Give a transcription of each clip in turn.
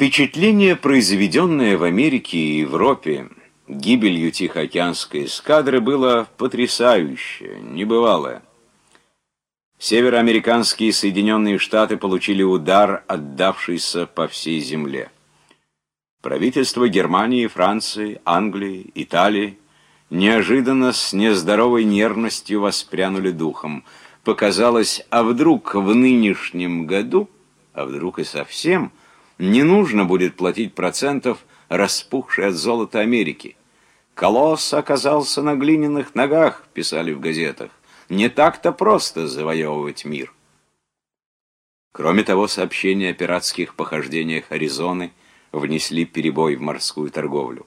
Впечатление, произведенное в Америке и Европе гибелью Тихоокеанской эскадры, было потрясающее, небывалое. Североамериканские Соединенные Штаты получили удар, отдавшийся по всей земле. Правительства Германии, Франции, Англии, Италии неожиданно с нездоровой нервностью воспрянули духом. Показалось, а вдруг в нынешнем году, а вдруг и совсем – не нужно будет платить процентов, распухшей от золота Америки. «Колосс оказался на глиняных ногах», — писали в газетах. «Не так-то просто завоевывать мир». Кроме того, сообщения о пиратских похождениях Аризоны внесли перебой в морскую торговлю.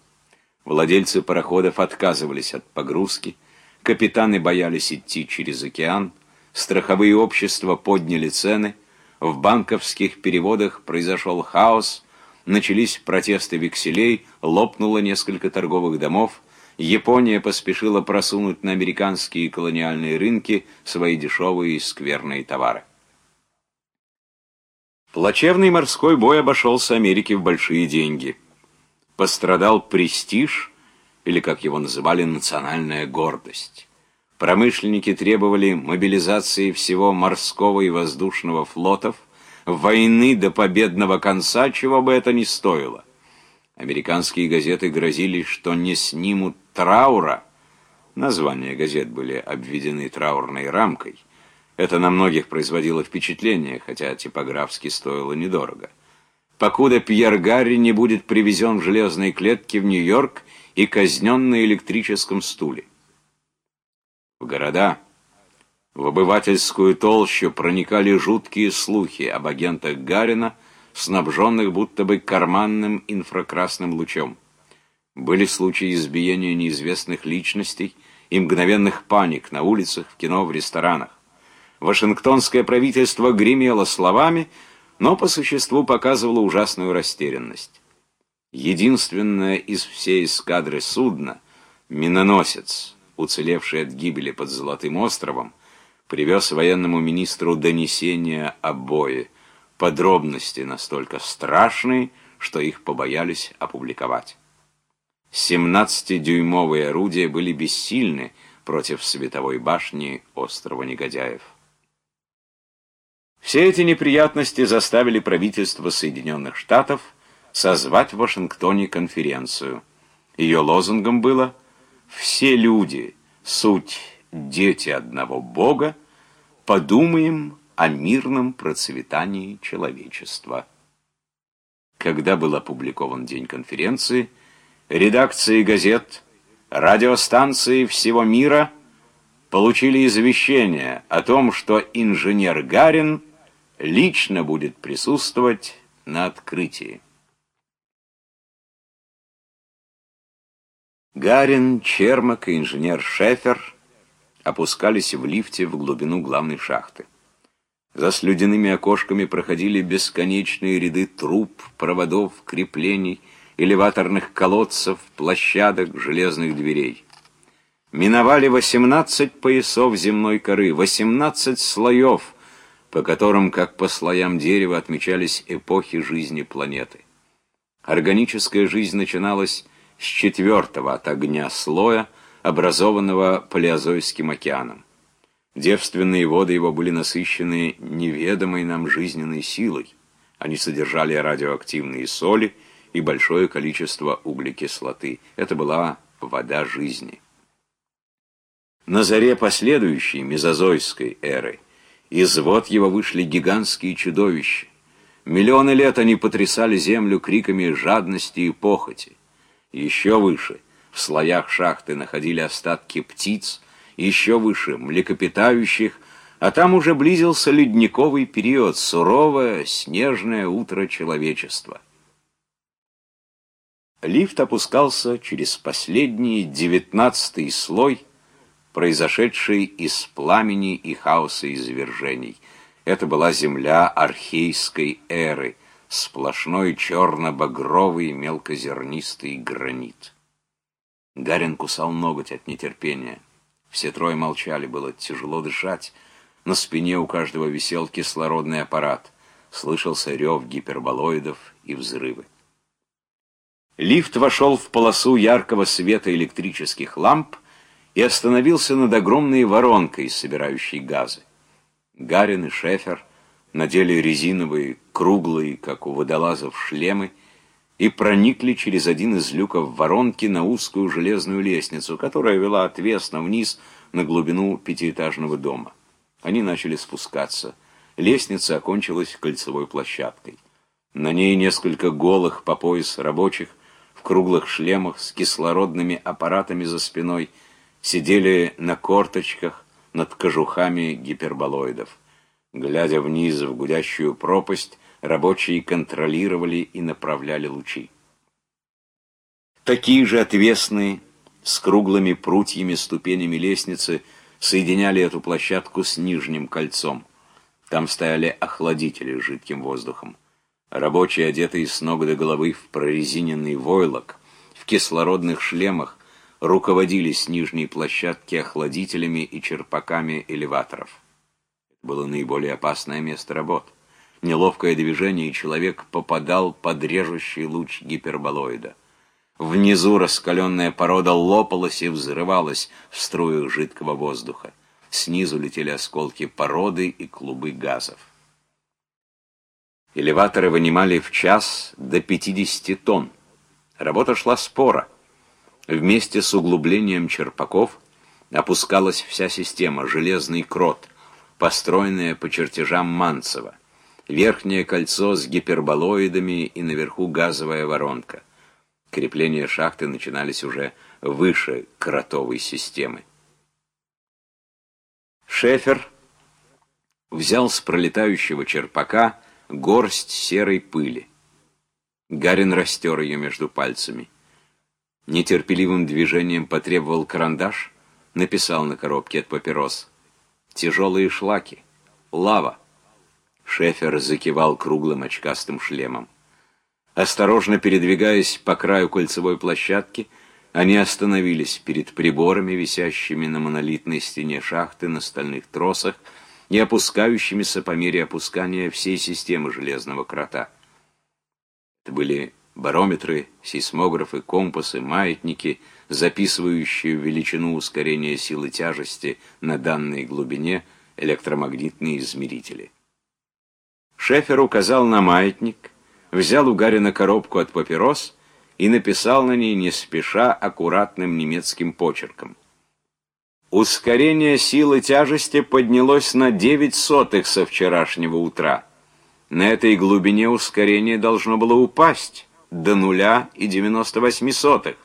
Владельцы пароходов отказывались от погрузки, капитаны боялись идти через океан, страховые общества подняли цены — в банковских переводах произошел хаос, начались протесты векселей, лопнуло несколько торговых домов, Япония поспешила просунуть на американские колониальные рынки свои дешевые и скверные товары. Плачевный морской бой обошелся Америке в большие деньги. Пострадал престиж, или, как его называли, национальная гордость. Промышленники требовали мобилизации всего морского и воздушного флотов, войны до победного конца, чего бы это ни стоило. Американские газеты грозили, что не снимут траура. Названия газет были обведены траурной рамкой. Это на многих производило впечатление, хотя типографски стоило недорого. Покуда Пьер Гарри не будет привезен в железной клетке в Нью-Йорк и казнен на электрическом стуле. В города, в обывательскую толщу проникали жуткие слухи об агентах Гарина, снабженных будто бы карманным инфракрасным лучом. Были случаи избиения неизвестных личностей и мгновенных паник на улицах, в кино, в ресторанах. Вашингтонское правительство гремело словами, но по существу показывало ужасную растерянность. Единственное из всей эскадры судна, миноносец, уцелевший от гибели под Золотым островом, привез военному министру донесения о бое, подробности настолько страшные, что их побоялись опубликовать. 17-дюймовые орудия были бессильны против световой башни острова Негодяев. Все эти неприятности заставили правительство Соединенных Штатов созвать в Вашингтоне конференцию. Ее лозунгом было все люди, суть дети одного Бога, подумаем о мирном процветании человечества. Когда был опубликован день конференции, редакции газет, радиостанции всего мира получили извещение о том, что инженер Гарин лично будет присутствовать на открытии. Гарин, Чермак и инженер Шефер опускались в лифте в глубину главной шахты. За слюдяными окошками проходили бесконечные ряды труб, проводов, креплений, элеваторных колодцев, площадок, железных дверей. Миновали 18 поясов земной коры, 18 слоев, по которым, как по слоям дерева, отмечались эпохи жизни планеты. Органическая жизнь начиналась с четвертого от огня слоя, образованного Палеозойским океаном. Девственные воды его были насыщены неведомой нам жизненной силой. Они содержали радиоактивные соли и большое количество углекислоты. Это была вода жизни. На заре последующей мезозойской эры из вод его вышли гигантские чудовища. Миллионы лет они потрясали землю криками жадности и похоти. Еще выше, в слоях шахты находили остатки птиц, еще выше млекопитающих, а там уже близился ледниковый период, суровое снежное утро человечества. Лифт опускался через последний девятнадцатый слой, произошедший из пламени и хаоса извержений. Это была земля архейской эры — сплошной черно-багровый мелкозернистый гранит. Гарин кусал ноготь от нетерпения. Все трое молчали, было тяжело дышать. На спине у каждого висел кислородный аппарат. слышался рев гиперболоидов и взрывы. Лифт вошел в полосу яркого света электрических ламп и остановился над огромной воронкой, собирающей газы. Гарин и Шефер надели резиновые, круглые, как у водолазов, шлемы и проникли через один из люков воронки на узкую железную лестницу, которая вела отвесно вниз на глубину пятиэтажного дома. Они начали спускаться. Лестница окончилась кольцевой площадкой. На ней несколько голых по пояс рабочих в круглых шлемах с кислородными аппаратами за спиной сидели на корточках над кожухами гиперболоидов. Глядя вниз в гудящую пропасть, рабочие контролировали и направляли лучи. Такие же отвесные, с круглыми прутьями ступенями лестницы, соединяли эту площадку с нижним кольцом. Там стояли охладители с жидким воздухом. Рабочие, одетые с ног до головы в прорезиненный войлок, в кислородных шлемах, руководили с нижней площадки охладителями и черпаками элеваторов. Было наиболее опасное место работ. Неловкое движение, и человек попадал под режущий луч гиперболоида. Внизу раскаленная порода лопалась и взрывалась в струях жидкого воздуха. Снизу летели осколки породы и клубы газов. Элеваторы вынимали в час до 50 тонн. Работа шла спора. Вместе с углублением черпаков опускалась вся система, железный крот, построенная по чертежам Манцева верхнее кольцо с гиперболоидами и наверху газовая воронка. Крепления шахты начинались уже выше кротовой системы. Шефер взял с пролетающего черпака горсть серой пыли. Гарин растер ее между пальцами. Нетерпеливым движением потребовал карандаш, написал на коробке от папирос. «Тяжелые шлаки. Лава. Шефер закивал круглым очкастым шлемом. Осторожно передвигаясь по краю кольцевой площадки, они остановились перед приборами, висящими на монолитной стене шахты на стальных тросах и опускающимися по мере опускания всей системы железного крота. Это были барометры, сейсмографы, компасы, маятники, записывающие величину ускорения силы тяжести на данной глубине электромагнитные измерители. Шефер указал на маятник, взял у Гарина коробку от папирос и написал на ней не спеша аккуратным немецким почерком. Ускорение силы тяжести поднялось на 9 сотых со вчерашнего утра. На этой глубине ускорение должно было упасть до нуля и 98 сотых.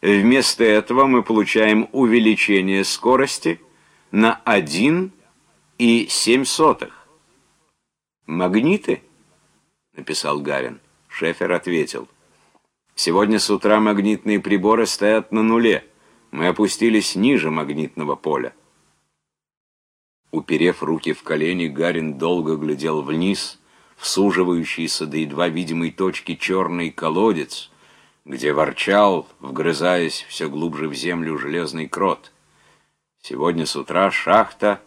Вместо этого мы получаем увеличение скорости на 1 и 7 сотых. «Магниты?» — написал Гарин. Шефер ответил. «Сегодня с утра магнитные приборы стоят на нуле. Мы опустились ниже магнитного поля». Уперев руки в колени, Гарин долго глядел вниз, в суживающийся до едва видимой точки черный колодец, где ворчал, вгрызаясь все глубже в землю, железный крот. Сегодня с утра шахта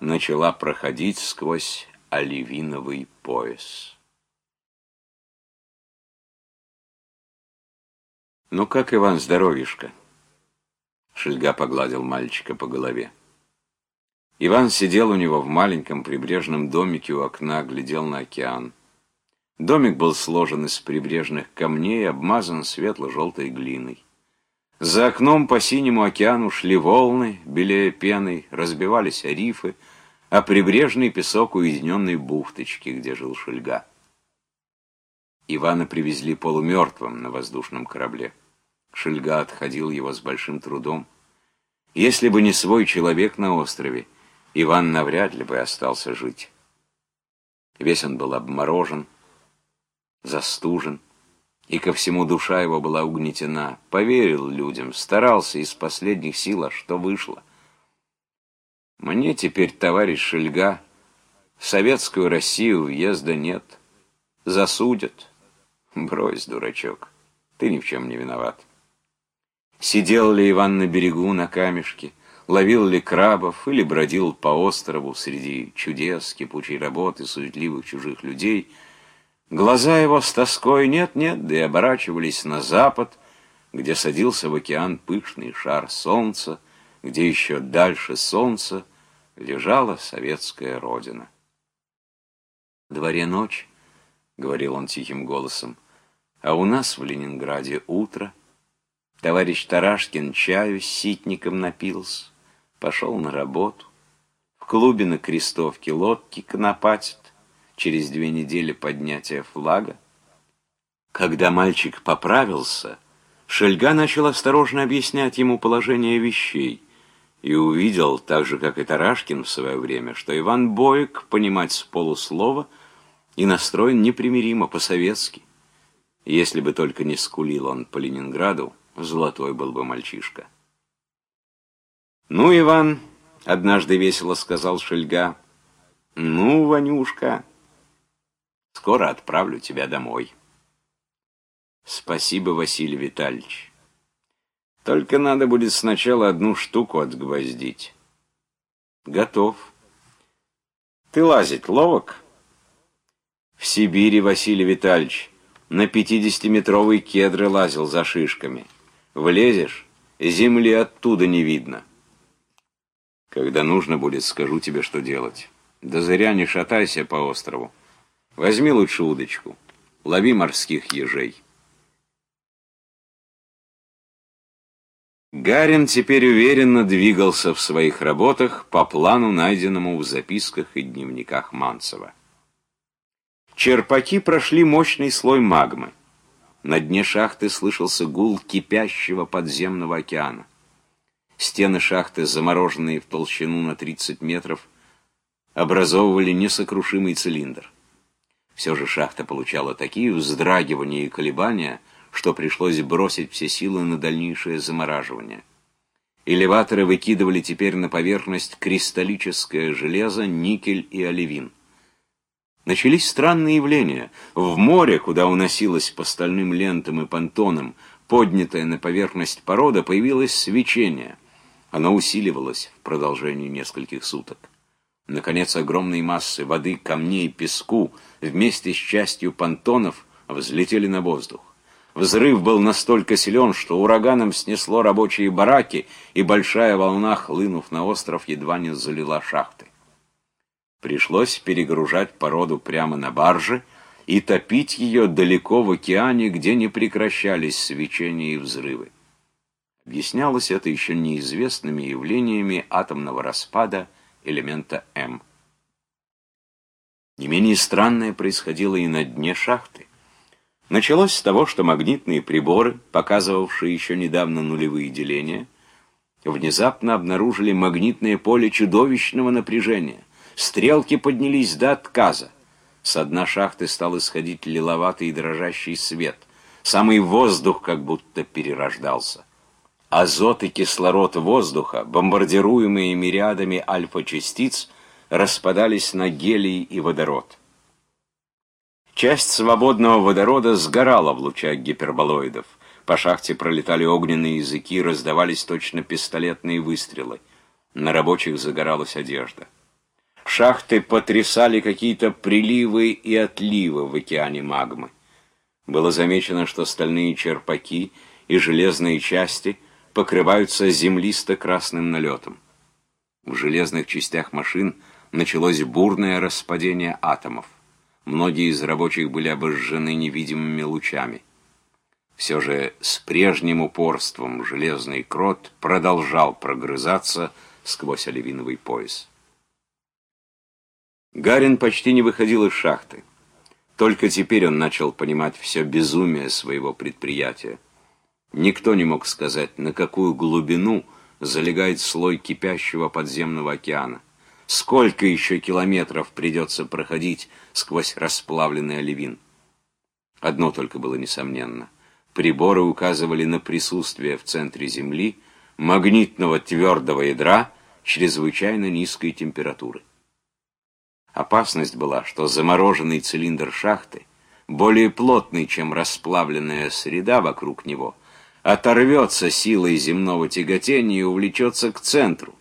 начала проходить сквозь оливиновый пояс. «Ну как, Иван, здоровишко?» Шельга погладил мальчика по голове. Иван сидел у него в маленьком прибрежном домике у окна, глядел на океан. Домик был сложен из прибрежных камней, обмазан светло-желтой глиной. За окном по синему океану шли волны, белее пеной, разбивались рифы, а прибрежный песок уединенной бухточки, где жил Шельга. Ивана привезли полумертвым на воздушном корабле. Шельга отходил его с большим трудом. Если бы не свой человек на острове, Иван навряд ли бы остался жить. Весь он был обморожен, застужен, и ко всему душа его была угнетена. Поверил людям, старался из последних сил, а что вышло — мне теперь, товарищ Шельга, советскую Россию въезда нет. Засудят. Брось, дурачок, ты ни в чем не виноват. Сидел ли Иван на берегу, на камешке, ловил ли крабов или бродил по острову среди чудес, кипучей работы, суетливых чужих людей, глаза его с тоской нет-нет, да и оборачивались на запад, где садился в океан пышный шар солнца, где еще дальше солнца лежала советская родина. «В дворе ночь», — говорил он тихим голосом, — «а у нас в Ленинграде утро». Товарищ Тарашкин чаю с ситником напился пошел на работу. В клубе на Крестовке лодки конопатят. Через две недели поднятия флага. Когда мальчик поправился, Шельга начал осторожно объяснять ему положение вещей и увидел, так же, как и Тарашкин в свое время, что Иван Боек понимать с полуслова и настроен непримиримо по-советски. Если бы только не скулил он по Ленинграду, золотой был бы мальчишка. «Ну, Иван», — однажды весело сказал Шельга, — «ну, Ванюшка, скоро отправлю тебя домой». «Спасибо, Василий Витальевич. Только надо будет сначала одну штуку отгвоздить». «Готов. Ты лазить ловок?» «В Сибири, Василий Витальевич, на пятидесятиметровые кедры лазил за шишками. Влезешь, земли оттуда не видно». Когда нужно будет, скажу тебе, что делать. Да зря не шатайся по острову. Возьми лучше удочку. Лови морских ежей. Гарин теперь уверенно двигался в своих работах по плану, найденному в записках и дневниках Манцева. Черпаки прошли мощный слой магмы. На дне шахты слышался гул кипящего подземного океана. Стены шахты, замороженные в толщину на 30 метров, образовывали несокрушимый цилиндр. Все же шахта получала такие вздрагивания и колебания, что пришлось бросить все силы на дальнейшее замораживание. Элеваторы выкидывали теперь на поверхность кристаллическое железо, никель и оливин. Начались странные явления. В море, куда уносилась по стальным лентам и понтонам, поднятая на поверхность порода, появилось свечение — оно усиливалось в продолжении нескольких суток. Наконец, огромные массы воды, камней, песку вместе с частью понтонов взлетели на воздух. Взрыв был настолько силен, что ураганом снесло рабочие бараки, и большая волна, хлынув на остров, едва не залила шахты. Пришлось перегружать породу прямо на барже и топить ее далеко в океане, где не прекращались свечения и взрывы. Объяснялось это еще неизвестными явлениями атомного распада элемента М. Не менее странное происходило и на дне шахты. Началось с того, что магнитные приборы, показывавшие еще недавно нулевые деления, внезапно обнаружили магнитное поле чудовищного напряжения. Стрелки поднялись до отказа. С дна шахты стал исходить лиловатый и дрожащий свет. Самый воздух как будто перерождался азот и кислород воздуха, бомбардируемые мириадами альфа-частиц, распадались на гелий и водород. Часть свободного водорода сгорала в лучах гиперболоидов. По шахте пролетали огненные языки, раздавались точно пистолетные выстрелы. На рабочих загоралась одежда. Шахты потрясали какие-то приливы и отливы в океане магмы. Было замечено, что стальные черпаки и железные части покрываются землисто-красным налетом. В железных частях машин началось бурное распадение атомов. Многие из рабочих были обожжены невидимыми лучами. Все же с прежним упорством железный крот продолжал прогрызаться сквозь оливиновый пояс. Гарин почти не выходил из шахты. Только теперь он начал понимать все безумие своего предприятия. Никто не мог сказать, на какую глубину залегает слой кипящего подземного океана. Сколько еще километров придется проходить сквозь расплавленный оливин? Одно только было несомненно. Приборы указывали на присутствие в центре Земли магнитного твердого ядра чрезвычайно низкой температуры. Опасность была, что замороженный цилиндр шахты, более плотный, чем расплавленная среда вокруг него – оторвется силой земного тяготения и увлечется к центру.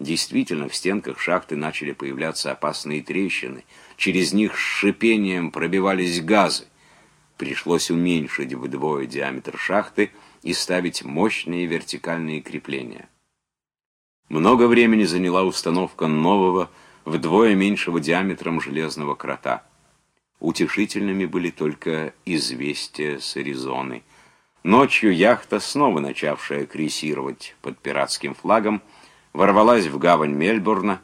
Действительно, в стенках шахты начали появляться опасные трещины. Через них с шипением пробивались газы. Пришлось уменьшить вдвое диаметр шахты и ставить мощные вертикальные крепления. Много времени заняла установка нового, вдвое меньшего диаметром железного крота. Утешительными были только известия с Аризоны. Ночью яхта, снова начавшая крейсировать под пиратским флагом, ворвалась в гавань Мельбурна,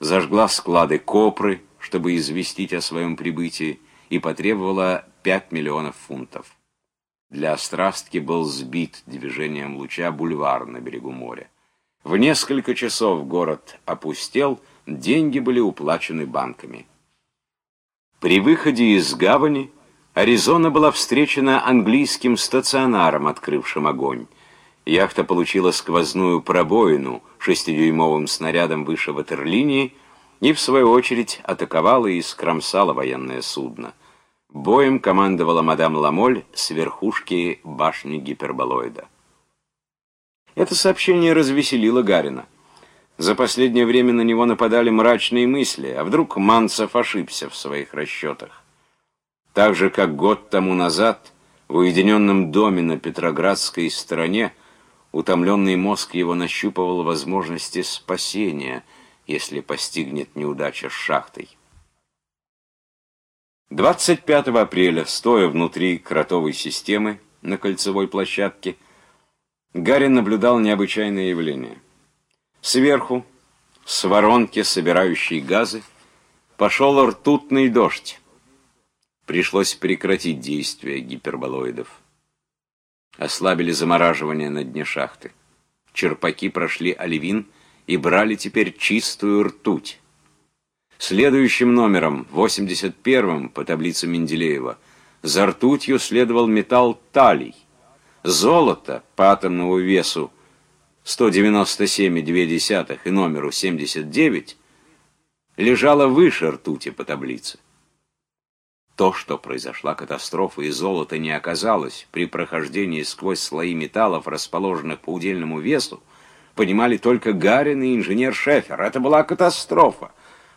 зажгла склады Копры, чтобы известить о своем прибытии, и потребовала 5 миллионов фунтов. Для острастки был сбит движением луча бульвар на берегу моря. В несколько часов город опустел, деньги были уплачены банками. При выходе из гавани Аризона была встречена английским стационаром, открывшим огонь. Яхта получила сквозную пробоину шестидюймовым снарядом выше ватерлинии и, в свою очередь, атаковала и скромсала военное судно. Боем командовала мадам Ламоль с верхушки башни гиперболоида. Это сообщение развеселило Гарина. За последнее время на него нападали мрачные мысли, а вдруг Манцев ошибся в своих расчетах. Так же, как год тому назад, в уединенном доме на Петроградской стороне, утомленный мозг его нащупывал возможности спасения, если постигнет неудача с шахтой. 25 апреля, стоя внутри кротовой системы на кольцевой площадке, Гарри наблюдал необычайное явление. Сверху, с воронки, собирающей газы, пошел ртутный дождь. Пришлось прекратить действие гиперболоидов. Ослабили замораживание на дне шахты. Черпаки прошли оливин и брали теперь чистую ртуть. Следующим номером, 81-м по таблице Менделеева, за ртутью следовал металл талий. Золото по атомному весу 197,2 и номеру 79 лежало выше ртути по таблице. То, что произошла катастрофа и золото не оказалось при прохождении сквозь слои металлов, расположенных по удельному весу, понимали только Гарин и инженер Шефер. Это была катастрофа.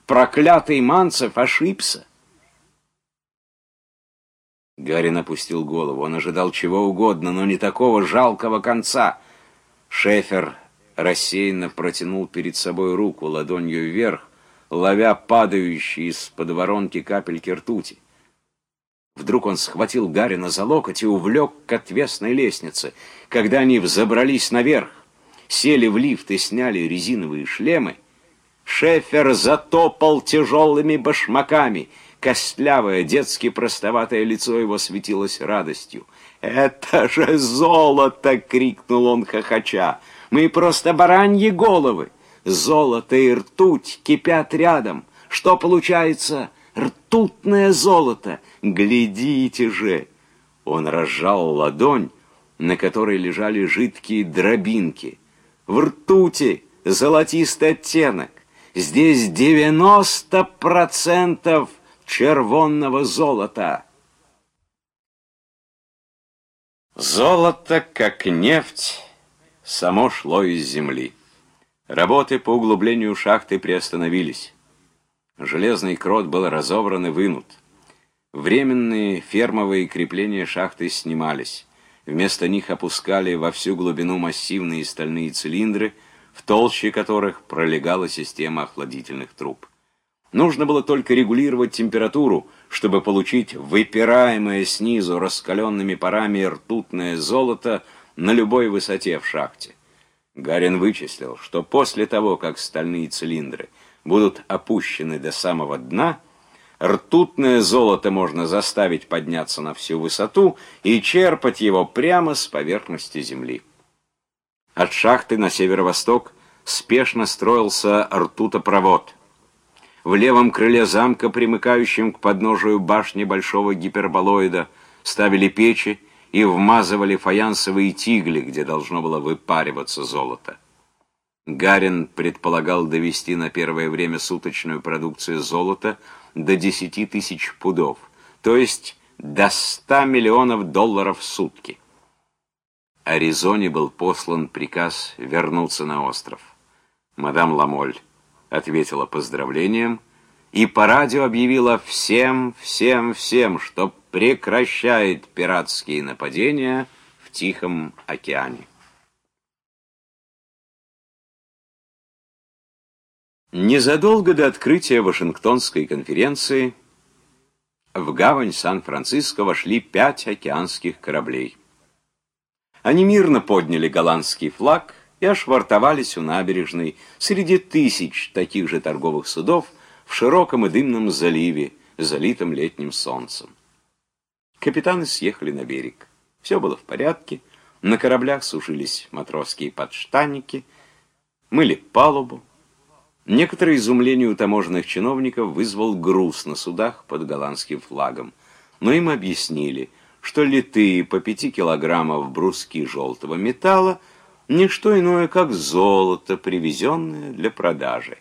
Проклятый Манцев ошибся. Гарин опустил голову. Он ожидал чего угодно, но не такого жалкого конца. Шефер рассеянно протянул перед собой руку ладонью вверх, ловя падающие из-под воронки капельки ртути. Вдруг он схватил Гарина за локоть и увлек к отвесной лестнице. Когда они взобрались наверх, сели в лифт и сняли резиновые шлемы, Шефер затопал тяжелыми башмаками — Костлявое, детски простоватое лицо его светилось радостью. «Это же золото!» — крикнул он хохоча. «Мы просто бараньи головы! Золото и ртуть кипят рядом. Что получается? Ртутное золото! Глядите же!» Он разжал ладонь, на которой лежали жидкие дробинки. В ртути золотистый оттенок. Здесь девяносто процентов червонного золота. Золото, как нефть, само шло из земли. Работы по углублению шахты приостановились. Железный крот был разобран и вынут. Временные фермовые крепления шахты снимались. Вместо них опускали во всю глубину массивные стальные цилиндры, в толще которых пролегала система охладительных труб. Нужно было только регулировать температуру, чтобы получить выпираемое снизу раскаленными парами ртутное золото на любой высоте в шахте. Гарин вычислил, что после того, как стальные цилиндры будут опущены до самого дна, ртутное золото можно заставить подняться на всю высоту и черпать его прямо с поверхности земли. От шахты на северо-восток спешно строился ртутопровод – в левом крыле замка, примыкающем к подножию башни большого гиперболоида, ставили печи и вмазывали фаянсовые тигли, где должно было выпариваться золото. Гарин предполагал довести на первое время суточную продукцию золота до 10 тысяч пудов, то есть до 100 миллионов долларов в сутки. Аризоне был послан приказ вернуться на остров. Мадам Ламоль ответила поздравлением и по радио объявила всем, всем, всем, что прекращает пиратские нападения в Тихом океане. Незадолго до открытия Вашингтонской конференции в гавань Сан-Франциско вошли пять океанских кораблей. Они мирно подняли голландский флаг и ошвартовались у набережной среди тысяч таких же торговых судов в широком и дымном заливе, залитом летним солнцем. Капитаны съехали на берег. Все было в порядке. На кораблях сушились матросские подштанники, мыли палубу. Некоторое изумление у таможенных чиновников вызвал груз на судах под голландским флагом. Но им объяснили, что литые по пяти килограммов бруски желтого металла не что иное, как золото, привезенное для продажи.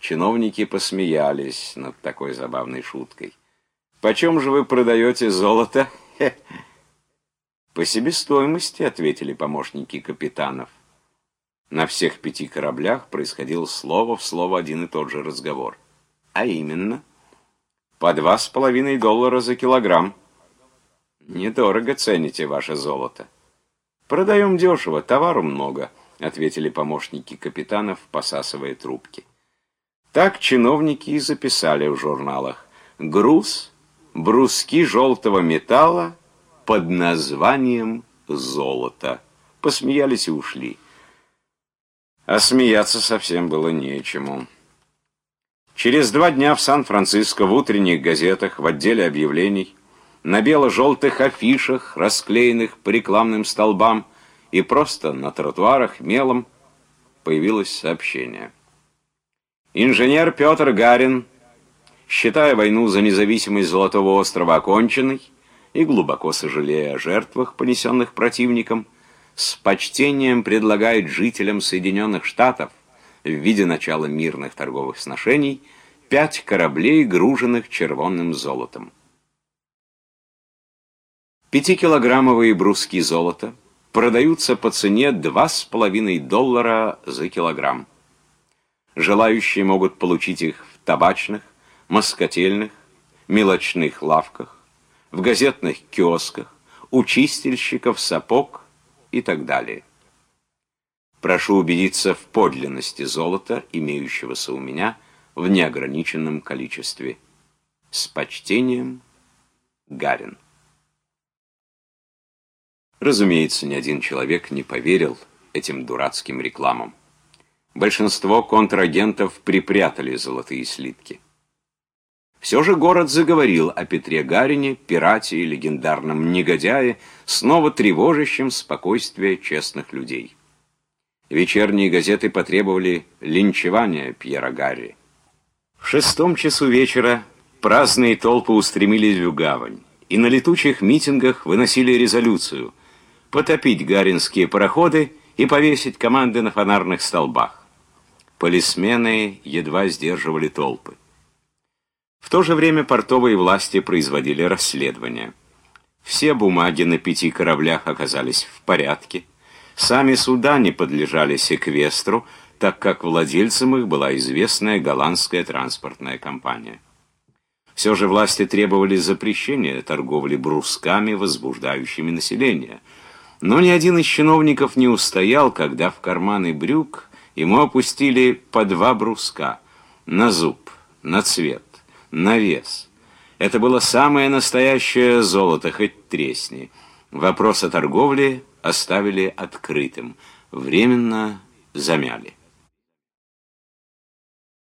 Чиновники посмеялись над такой забавной шуткой. «Почем же вы продаете золото?» «По себестоимости», — ответили помощники капитанов. На всех пяти кораблях происходил слово в слово один и тот же разговор. А именно, по два с половиной доллара за килограмм. Недорого цените ваше золото. Продаем дешево, товару много, ответили помощники капитанов, посасывая трубки. Так чиновники и записали в журналах. Груз, бруски желтого металла под названием «золото». Посмеялись и ушли. А смеяться совсем было нечему. Через два дня в Сан-Франциско в утренних газетах в отделе объявлений на бело-желтых афишах, расклеенных по рекламным столбам и просто на тротуарах мелом появилось сообщение. Инженер Петр Гарин, считая войну за независимость Золотого острова оконченной и глубоко сожалея о жертвах, понесенных противником, с почтением предлагает жителям Соединенных Штатов в виде начала мирных торговых сношений пять кораблей, груженных червонным золотом. Пятикилограммовые бруски золота продаются по цене 2,5 доллара за килограмм. Желающие могут получить их в табачных, москотельных, мелочных лавках, в газетных киосках, у чистильщиков сапог и так далее. Прошу убедиться в подлинности золота, имеющегося у меня в неограниченном количестве. С почтением, Гарин. Разумеется, ни один человек не поверил этим дурацким рекламам. Большинство контрагентов припрятали золотые слитки. Все же город заговорил о Петре Гарине, пирате и легендарном негодяе, снова тревожащем спокойствие честных людей. Вечерние газеты потребовали линчевания Пьера Гарри. В шестом часу вечера праздные толпы устремились в гавань и на летучих митингах выносили резолюцию потопить гаринские пароходы и повесить команды на фонарных столбах. Полисмены едва сдерживали толпы. В то же время портовые власти производили расследование. Все бумаги на пяти кораблях оказались в порядке. Сами суда не подлежали секвестру, так как владельцем их была известная голландская транспортная компания. Все же власти требовали запрещения торговли брусками, возбуждающими население. Но ни один из чиновников не устоял, когда в карманы брюк ему опустили по два бруска на зуб, на цвет на вес. Это было самое настоящее золото, хоть тресни. Вопрос о торговле оставили открытым, временно замяли.